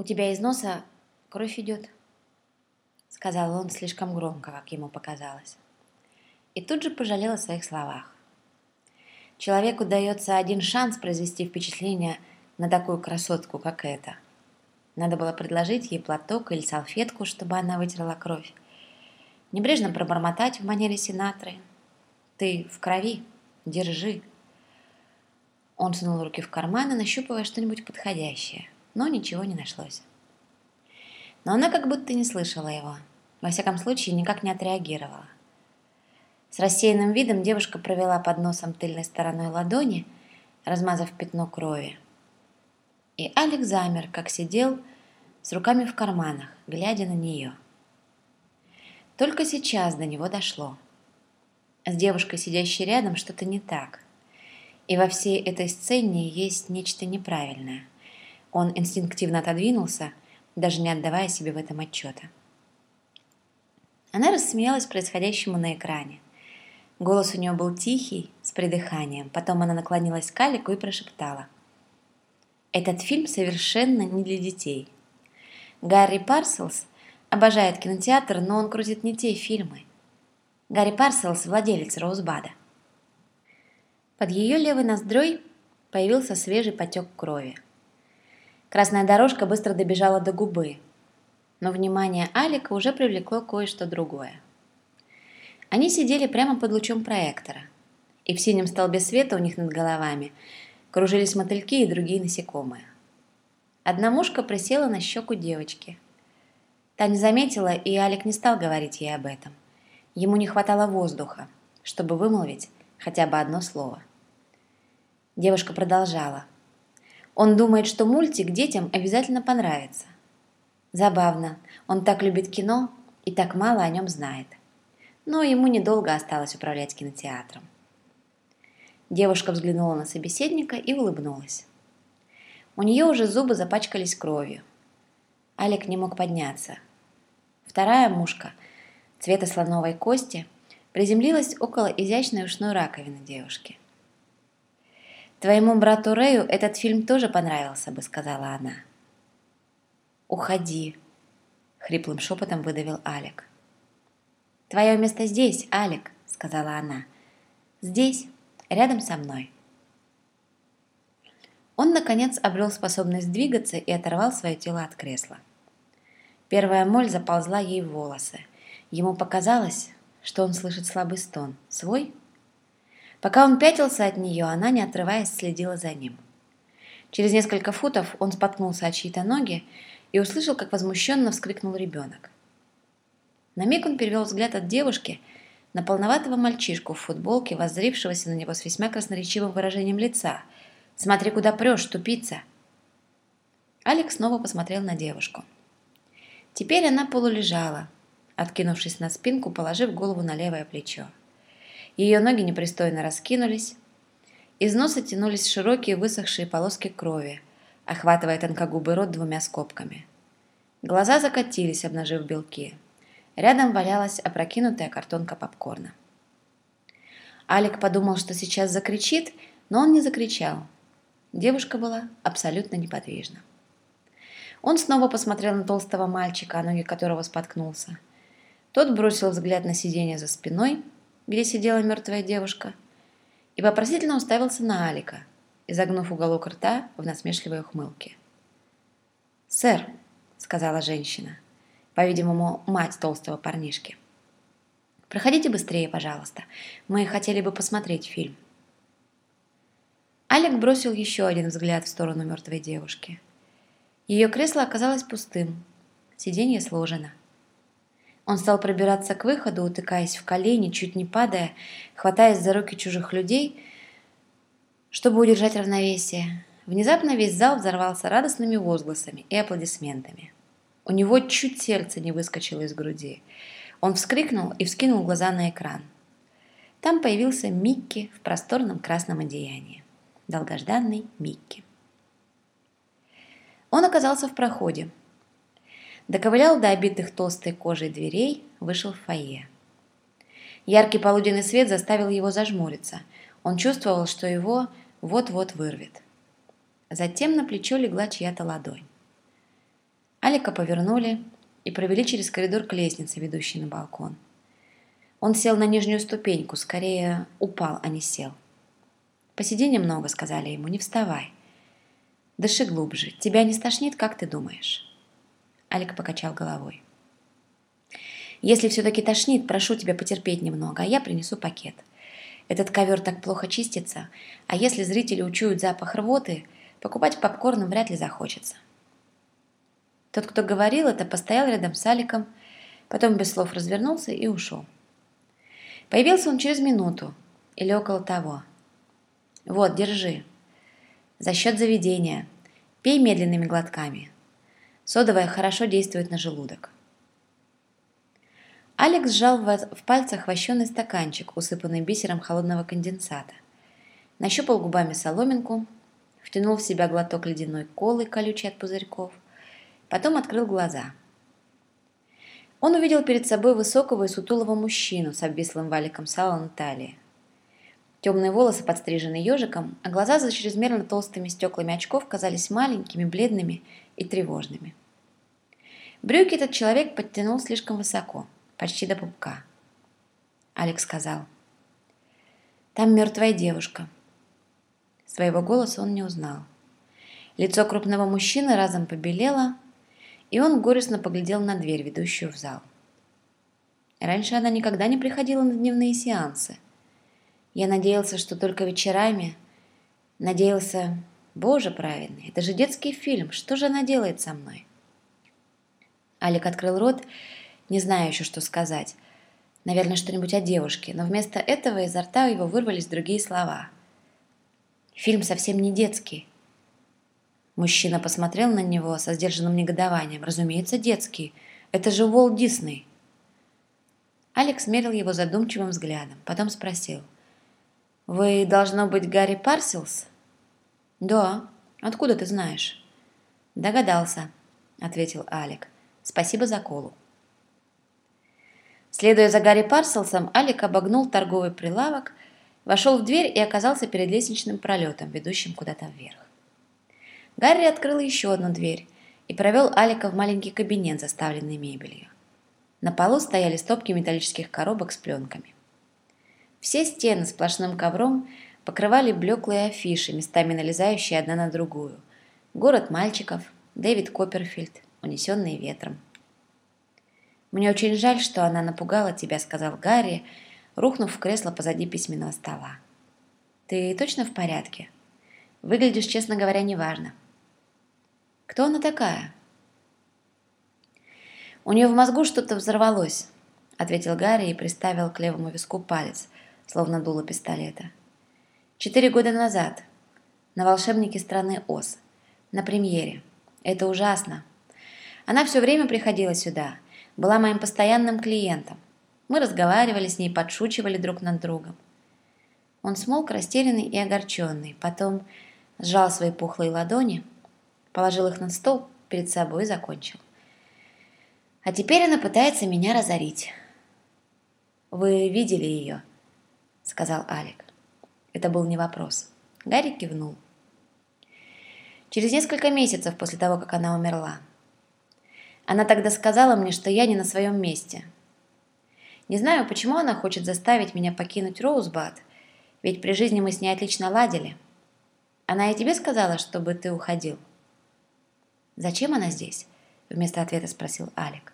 «У тебя из носа кровь идет», — сказал он слишком громко, как ему показалось. И тут же пожалел о своих словах. Человеку дается один шанс произвести впечатление на такую красотку, как эта. Надо было предложить ей платок или салфетку, чтобы она вытерла кровь. Небрежно пробормотать в манере сенаторы. «Ты в крови, держи». Он сунул руки в карманы, нащупывая что-нибудь подходящее, но ничего не нашлось. Но она как будто не слышала его, во всяком случае никак не отреагировала. С рассеянным видом девушка провела под носом тыльной стороной ладони, размазав пятно крови. И Алекс замер, как сидел, с руками в карманах, глядя на нее. Только сейчас до него дошло. С девушкой, сидящей рядом, что-то не так. И во всей этой сцене есть нечто неправильное. Он инстинктивно отодвинулся, даже не отдавая себе в этом отчета. Она рассмеялась происходящему на экране. Голос у нее был тихий, с придыханием. Потом она наклонилась к Алику и прошептала. «Этот фильм совершенно не для детей. Гарри Парселс обожает кинотеатр, но он крутит не те фильмы. Гарри Парселс – владелец Роузбада. Под ее левой ноздрой появился свежий потек крови. Красная дорожка быстро добежала до губы, но внимание Алика уже привлекло кое-что другое. Они сидели прямо под лучом проектора, и в синем столбе света у них над головами кружились мотыльки и другие насекомые. Одна мушка присела на щеку девочки. Та не заметила, и Алик не стал говорить ей об этом. Ему не хватало воздуха, чтобы вымолвить хотя бы одно слово. Девушка продолжала. Он думает, что мультик детям обязательно понравится. Забавно, он так любит кино и так мало о нем знает. Но ему недолго осталось управлять кинотеатром. Девушка взглянула на собеседника и улыбнулась. У нее уже зубы запачкались кровью. Алик не мог подняться. Вторая мушка, цвета слоновой кости, приземлилась около изящной ушной раковины девушки – «Твоему брату Рэю этот фильм тоже понравился бы», — сказала она. «Уходи», — хриплым шепотом выдавил Алик. «Твое место здесь, Алик», — сказала она. «Здесь, рядом со мной». Он, наконец, обрел способность двигаться и оторвал свое тело от кресла. Первая моль заползла ей в волосы. Ему показалось, что он слышит слабый стон. Свой Пока он пятился от нее, она, не отрываясь, следила за ним. Через несколько футов он споткнулся от чьей-то ноги и услышал, как возмущенно вскрикнул ребенок. На миг он перевел взгляд от девушки на полноватого мальчишку в футболке, воззрившегося на него с весьма красноречивым выражением лица. «Смотри, куда прешь, тупица!» Алекс снова посмотрел на девушку. Теперь она полулежала, откинувшись на спинку, положив голову на левое плечо. Ее ноги непристойно раскинулись. Из носа тянулись широкие высохшие полоски крови, охватывая тонкогубый рот двумя скобками. Глаза закатились, обнажив белки. Рядом валялась опрокинутая картонка попкорна. Алик подумал, что сейчас закричит, но он не закричал. Девушка была абсолютно неподвижна. Он снова посмотрел на толстого мальчика, о ноги которого споткнулся. Тот бросил взгляд на сиденье за спиной – где сидела мертвая девушка, и вопросительно уставился на Алика, изогнув уголок рта в насмешливой ухмылке. «Сэр», — сказала женщина, по-видимому, мать толстого парнишки, — «проходите быстрее, пожалуйста. Мы хотели бы посмотреть фильм». Алик бросил еще один взгляд в сторону мертвой девушки. Ее кресло оказалось пустым, сиденье сложено. Он стал пробираться к выходу, утыкаясь в колени, чуть не падая, хватаясь за руки чужих людей, чтобы удержать равновесие. Внезапно весь зал взорвался радостными возгласами и аплодисментами. У него чуть сердце не выскочило из груди. Он вскрикнул и вскинул глаза на экран. Там появился Микки в просторном красном одеянии. Долгожданный Микки. Он оказался в проходе, доковылял до обитых толстой кожей дверей, вышел в фойе. Яркий полуденный свет заставил его зажмуриться. Он чувствовал, что его вот-вот вырвет. Затем на плечо легла чья-то ладонь. Алика повернули и провели через коридор к лестнице, ведущей на балкон. Он сел на нижнюю ступеньку, скорее упал, а не сел. «Посиди немного», — сказали ему, — «не вставай». «Дыши глубже. Тебя не стошнит, как ты думаешь?» Алик покачал головой. «Если все-таки тошнит, прошу тебя потерпеть немного, а я принесу пакет. Этот ковер так плохо чистится, а если зрители учуют запах рвоты, покупать попкорн вряд ли захочется». Тот, кто говорил это, постоял рядом с Аликом, потом без слов развернулся и ушел. Появился он через минуту или около того. «Вот, держи. За счет заведения. Пей медленными глотками. Содовая хорошо действует на желудок». Алекс сжал в пальцах вощеный стаканчик, усыпанный бисером холодного конденсата. Нащупал губами соломинку, втянул в себя глоток ледяной колы, колючей от пузырьков, потом открыл глаза. Он увидел перед собой высокого и сутулого мужчину с обвислым валиком сала на талии. Темные волосы подстрижены ежиком, а глаза за чрезмерно толстыми стеклами очков казались маленькими, бледными и тревожными. Брюки этот человек подтянул слишком высоко, почти до пупка. Алекс сказал, «Там мертвая девушка». Своего голоса он не узнал. Лицо крупного мужчины разом побелело, и он горестно поглядел на дверь, ведущую в зал. Раньше она никогда не приходила на дневные сеансы – я надеялся, что только вечерами. Надеялся, боже праведный, это же детский фильм, что же она делает со мной? Алик открыл рот, не зная еще, что сказать. Наверное, что-нибудь о девушке, но вместо этого изо рта его вырвались другие слова. Фильм совсем не детский. Мужчина посмотрел на него со сдержанным негодованием. Разумеется, детский. Это же Уолт Дисней. Алекс мерил его задумчивым взглядом, потом спросил – «Вы, должно быть, Гарри Парсилс?» «Да. Откуда ты знаешь?» «Догадался», — ответил Алик. «Спасибо за колу». Следуя за Гарри Парселсом, Алик обогнул торговый прилавок, вошел в дверь и оказался перед лестничным пролетом, ведущим куда-то вверх. Гарри открыл еще одну дверь и провел Алика в маленький кабинет, заставленный мебелью. На полу стояли стопки металлических коробок с пленками. Все стены сплошным ковром покрывали блеклые афиши, местами налезающие одна на другую. «Город мальчиков», «Дэвид Копперфильд», «Унесенные ветром». «Мне очень жаль, что она напугала тебя», — сказал Гарри, рухнув в кресло позади письменного стола. «Ты точно в порядке? Выглядишь, честно говоря, неважно». «Кто она такая?» «У нее в мозгу что-то взорвалось», — ответил Гарри и приставил к левому виску палец, словно дуло пистолета. Четыре года назад. На волшебнике страны Оз. На премьере. Это ужасно. Она все время приходила сюда. Была моим постоянным клиентом. Мы разговаривали с ней, подшучивали друг над другом. Он смолк, растерянный и огорченный. Потом сжал свои пухлые ладони, положил их на стол перед собой и закончил. А теперь она пытается меня разорить. Вы видели ее? Сказал Алик. Это был не вопрос. Гарри кивнул. Через несколько месяцев после того, как она умерла. Она тогда сказала мне, что я не на своем месте. Не знаю, почему она хочет заставить меня покинуть Роузбад, ведь при жизни мы с ней отлично ладили. Она и тебе сказала, чтобы ты уходил. «Зачем она здесь?» – вместо ответа спросил Алик.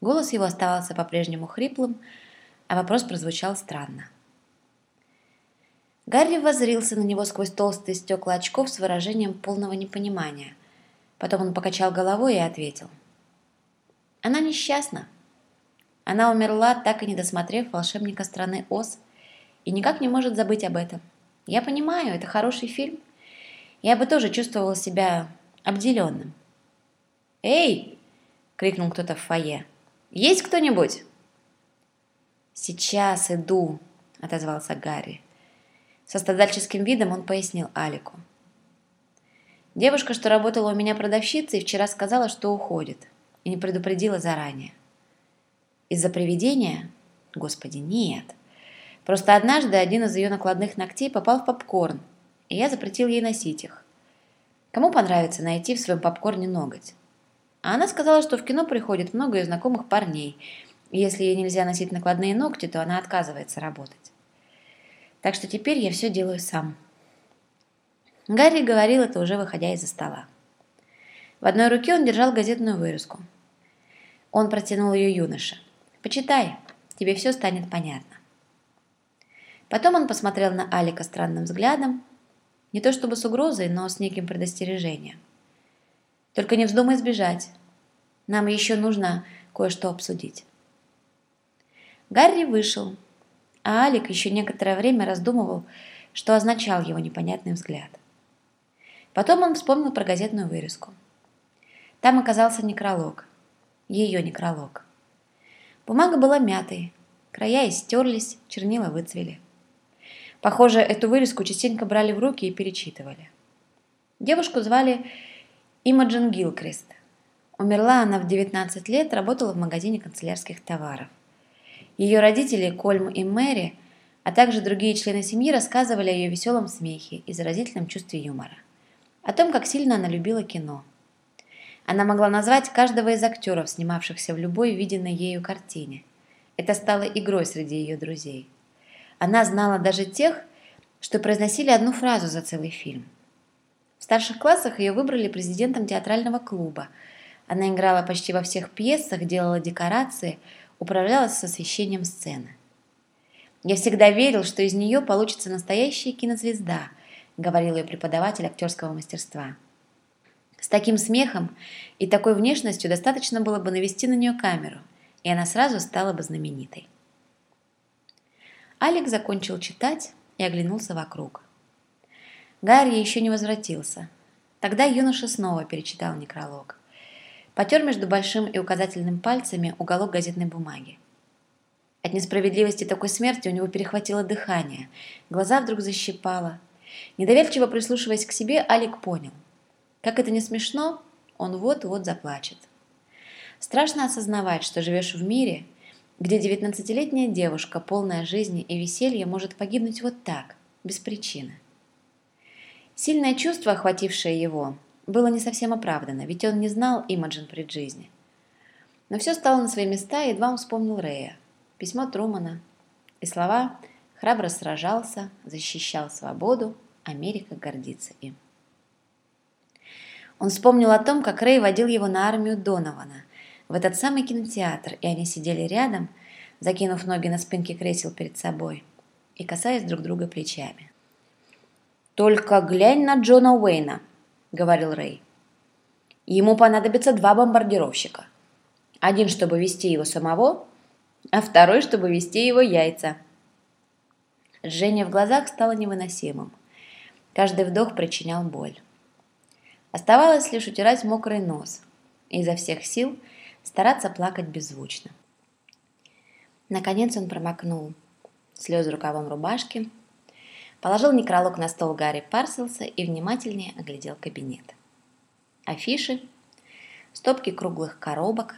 Голос его оставался по-прежнему хриплым, а вопрос прозвучал странно. Гарри воззрился на него сквозь толстые стекла очков с выражением полного непонимания. Потом он покачал головой и ответил. «Она несчастна. Она умерла, так и не досмотрев волшебника страны Оз, и никак не может забыть об этом. Я понимаю, это хороший фильм. Я бы тоже чувствовал себя обделенным». «Эй!» — крикнул кто-то в фойе. «Есть кто-нибудь?» «Сейчас иду», — отозвался Гарри. Со страдальческим видом он пояснил Алику. Девушка, что работала у меня продавщицей, вчера сказала, что уходит, и не предупредила заранее. Из-за привидения? Господи, нет. Просто однажды один из ее накладных ногтей попал в попкорн, и я запретил ей носить их. Кому понравится найти в своем попкорне ноготь? А она сказала, что в кино приходит много ее знакомых парней, если ей нельзя носить накладные ногти, то она отказывается работать. Так что теперь я все делаю сам. Гарри говорил это уже выходя из-за стола. В одной руке он держал газетную вырезку. Он протянул ее юноше. «Почитай, тебе все станет понятно». Потом он посмотрел на Алика странным взглядом, не то чтобы с угрозой, но с неким предостережением. «Только не вздумай сбежать. Нам еще нужно кое-что обсудить». Гарри вышел, а Алик еще некоторое время раздумывал, что означал его непонятный взгляд. Потом он вспомнил про газетную вырезку. Там оказался некролог. Ее некролог. Бумага была мятой, края истерлись, чернила выцвели. Похоже, эту вырезку частенько брали в руки и перечитывали. Девушку звали Имаджин Гилкрест. Умерла она в 19 лет, работала в магазине канцелярских товаров. Ее родители, Кольм и Мэри, а также другие члены семьи рассказывали о ее веселом смехе и заразительном чувстве юмора. О том, как сильно она любила кино. Она могла назвать каждого из актеров, снимавшихся в любой виденной ею картине. Это стало игрой среди ее друзей. Она знала даже тех, что произносили одну фразу за целый фильм. В старших классах ее выбрали президентом театрального клуба. Она играла почти во всех пьесах, делала декорации, управлялась с освещением сцены. «Я всегда верил, что из нее получится настоящая кинозвезда», говорил ее преподаватель актерского мастерства. С таким смехом и такой внешностью достаточно было бы навести на нее камеру, и она сразу стала бы знаменитой. Алик закончил читать и оглянулся вокруг. Гарри еще не возвратился. Тогда юноша снова перечитал некролог. Потер между большим и указательным пальцами уголок газетной бумаги. От несправедливости такой смерти у него перехватило дыхание, глаза вдруг защипало. Недоверчиво прислушиваясь к себе, Алик понял. Как это не смешно, он вот-вот заплачет. Страшно осознавать, что живешь в мире, где 19-летняя девушка, полная жизни и веселья, может погибнуть вот так, без причины. Сильное чувство, охватившее его, было не совсем оправдано, ведь он не знал Имаджин при жизни. Но все стало на свои места, и едва он вспомнил Рея, письмо Трумана и слова «Храбро сражался, защищал свободу, Америка гордится им». Он вспомнил о том, как Рэй водил его на армию Донована, в этот самый кинотеатр, и они сидели рядом, закинув ноги на спинки кресел перед собой и касаясь друг друга плечами. «Только глянь на Джона Уэйна», — говорил Рэй. «Ему понадобится два бомбардировщика. Один, чтобы вести его самого, а второй, чтобы вести его яйца». Жжение в глазах стало невыносимым. Каждый вдох причинял боль. Оставалось лишь утирать мокрый нос и изо всех сил – стараться плакать беззвучно. Наконец он промокнул слезы рукавом рубашки, положил некролог на стол Гарри Парселса и внимательнее оглядел кабинет. Афиши, стопки круглых коробок.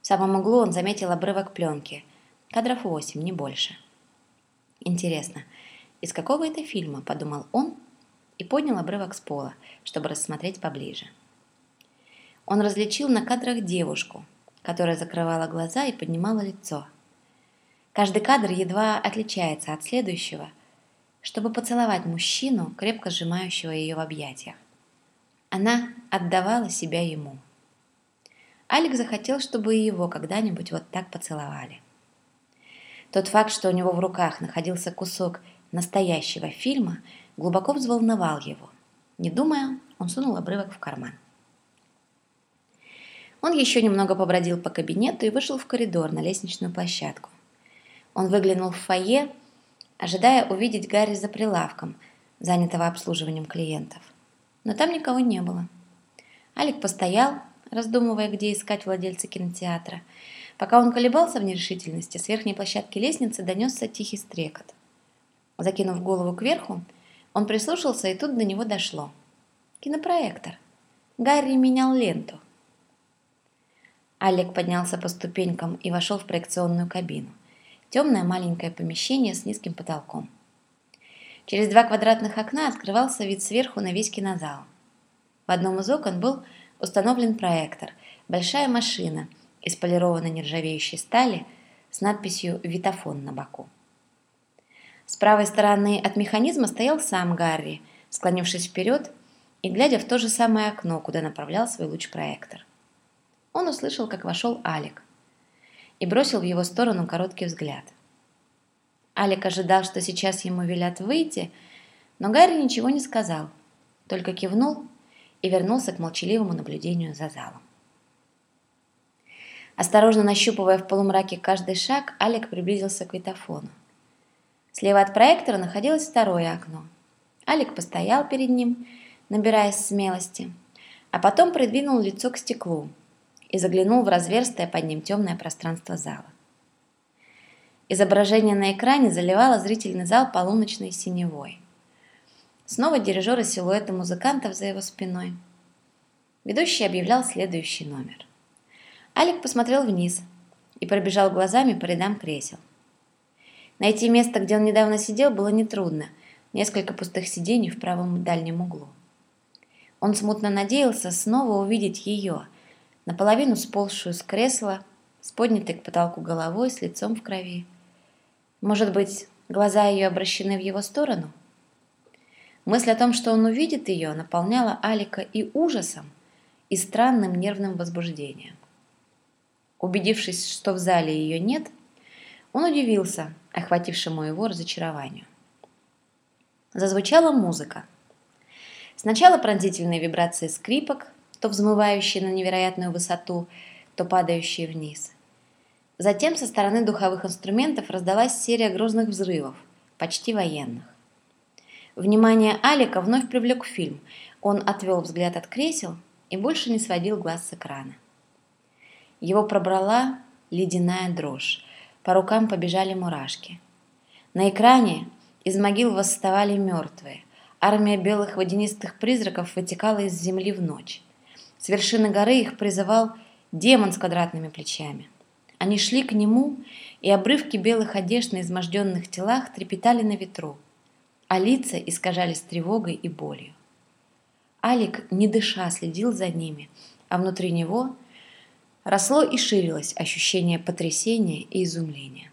В самом углу он заметил обрывок пленки, кадров 8, не больше. Интересно, из какого это фильма, подумал он и поднял обрывок с пола, чтобы рассмотреть поближе. Он различил на кадрах девушку, которая закрывала глаза и поднимала лицо. Каждый кадр едва отличается от следующего, чтобы поцеловать мужчину, крепко сжимающего ее в объятиях. Она отдавала себя ему. Алик захотел, чтобы и его когда-нибудь вот так поцеловали. Тот факт, что у него в руках находился кусок настоящего фильма, глубоко взволновал его. Не думая, он сунул обрывок в карман. Он еще немного побродил по кабинету и вышел в коридор на лестничную площадку. Он выглянул в фойе, ожидая увидеть Гарри за прилавком, занятого обслуживанием клиентов. Но там никого не было. Алик постоял, раздумывая, где искать владельца кинотеатра. Пока он колебался в нерешительности, с верхней площадки лестницы донесся тихий стрекот. Закинув голову кверху, он прислушался, и тут до него дошло. Кинопроектор. Гарри менял ленту. Алик поднялся по ступенькам и вошел в проекционную кабину. Темное маленькое помещение с низким потолком. Через два квадратных окна открывался вид сверху на весь кинозал. В одном из окон был установлен проектор, большая машина из полированной нержавеющей стали с надписью «Витофон» на боку. С правой стороны от механизма стоял сам Гарри, склонившись вперед и глядя в то же самое окно, куда направлял свой луч-проектор. Он услышал, как вошел Алик, и бросил в его сторону короткий взгляд. Алик ожидал, что сейчас ему велят выйти, но Гарри ничего не сказал, только кивнул и вернулся к молчаливому наблюдению за залом. Осторожно нащупывая в полумраке каждый шаг, Алик приблизился к витофону. Слева от проектора находилось второе окно. Алик постоял перед ним, набираясь смелости, а потом придвинул лицо к стеклу и заглянул в разверстое под ним темное пространство зала. Изображение на экране заливало зрительный зал полуночной синевой. Снова дирижер и силуэты музыкантов за его спиной. Ведущий объявлял следующий номер. Алик посмотрел вниз и пробежал глазами по рядам кресел. Найти место, где он недавно сидел, было нетрудно. Несколько пустых сидений в правом дальнем углу. Он смутно надеялся снова увидеть ее, наполовину сползшую с кресла, с поднятой к потолку головой, с лицом в крови. Может быть, глаза ее обращены в его сторону? Мысль о том, что он увидит ее, наполняла Алика и ужасом, и странным нервным возбуждением. Убедившись, что в зале ее нет, он удивился охватившему его разочарованию. Зазвучала музыка. Сначала пронзительные вибрации скрипок, то взмывающие на невероятную высоту, то падающие вниз. Затем со стороны духовых инструментов раздалась серия грозных взрывов, почти военных. Внимание Алика вновь привлек фильм. Он отвел взгляд от кресел и больше не сводил глаз с экрана. Его пробрала ледяная дрожь. По рукам побежали мурашки. На экране из могил восставали мертвые. Армия белых водянистых призраков вытекала из земли в ночь. С вершины горы их призывал демон с квадратными плечами. Они шли к нему, и обрывки белых одежд на изможденных телах трепетали на ветру, а лица искажались тревогой и болью. Алик, не дыша, следил за ними, а внутри него росло и ширилось ощущение потрясения и изумления.